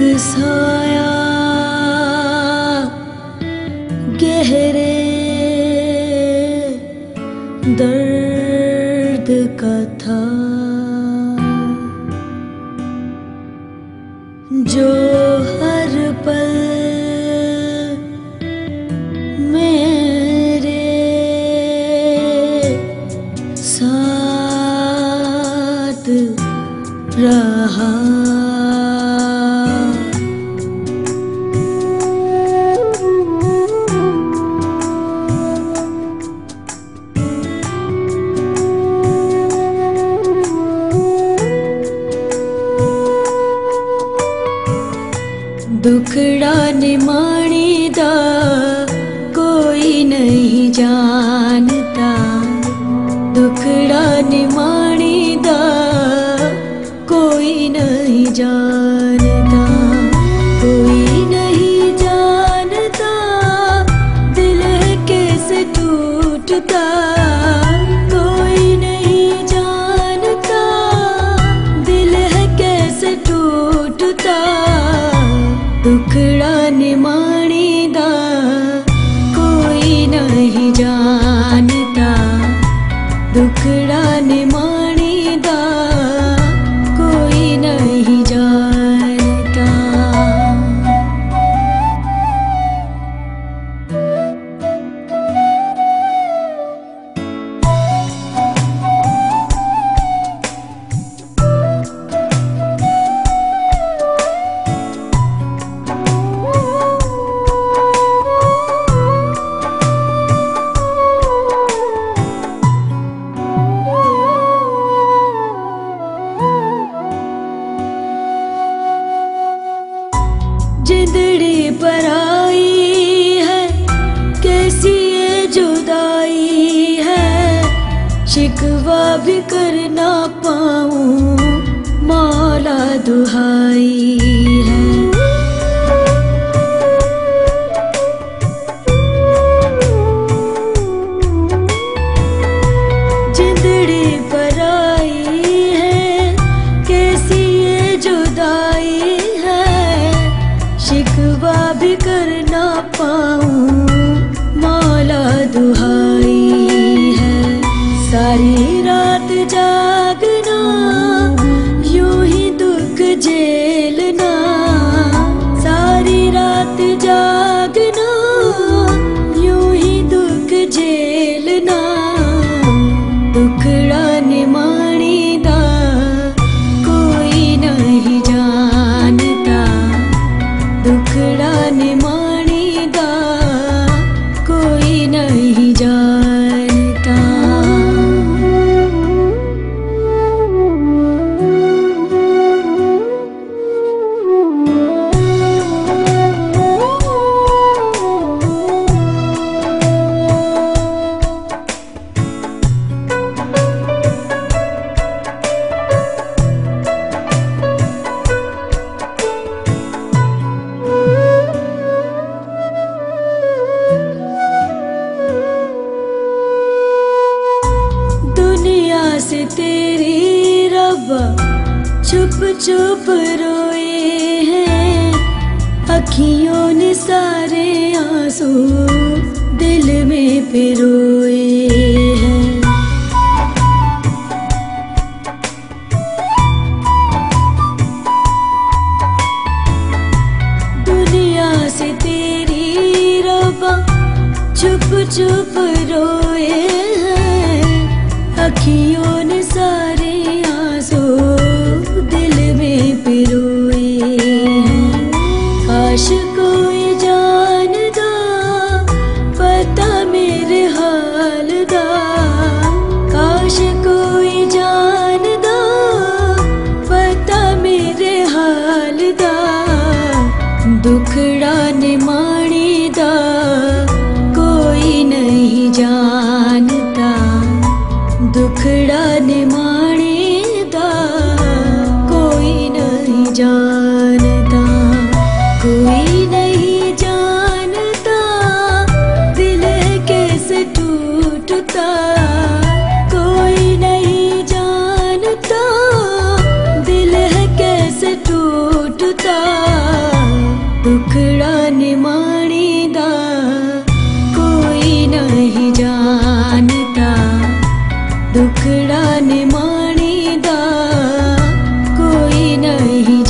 ایک سایہ گہرے درد کا تھا جو ہر پل میرے ساتھ رہا۔ دکھڑا نمانی دا کوئی نہیں جانتا دکھڑا نمانی دا کوئی نہیں جانتا کوئی نہیں جانتا دل کیسے ٹوٹتا کوئی نہیں جانتا دل ہے کیسے ٹوٹتا ٹکڑا نما شکوا بھی کرنا پاؤں مولا دہائی ساری رات جاگنا یوں ہی دکھ جیلنا ساری رات جاگنا سے تیری ربا چھپ چھپ روئے ہیں۔ اکھیوں نے سارے آنسو دل میں پروئے ہیں۔ دنیا سے تیری ربا چھپ چھپ روئے ہیں اکھیوں دکھڑا نمانے دا کوئی نہیں جانتا کوئی نہیں جانتا دل کیسے ٹوٹتا کوئی نہیں جانتا دل کیسے ٹوٹتا لانے مانے دا کوئی نہیں